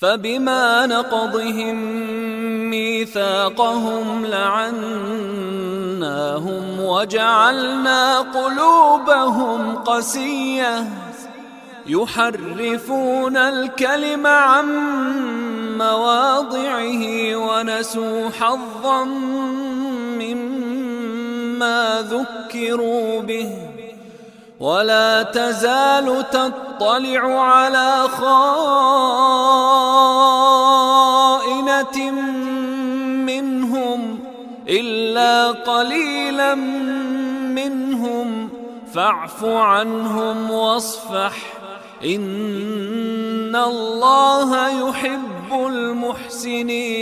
فبما نقضهم ميثاقهم لعناهم وجعلنا قلوبهم قسية. يحرفون الكلم عن مواضعه ونسوا حظا مما ذكروا به. ولا تزال تطلع على منهم إلا قليلا منهم فاعف عنهم واصفح إن الله يحب المحسنين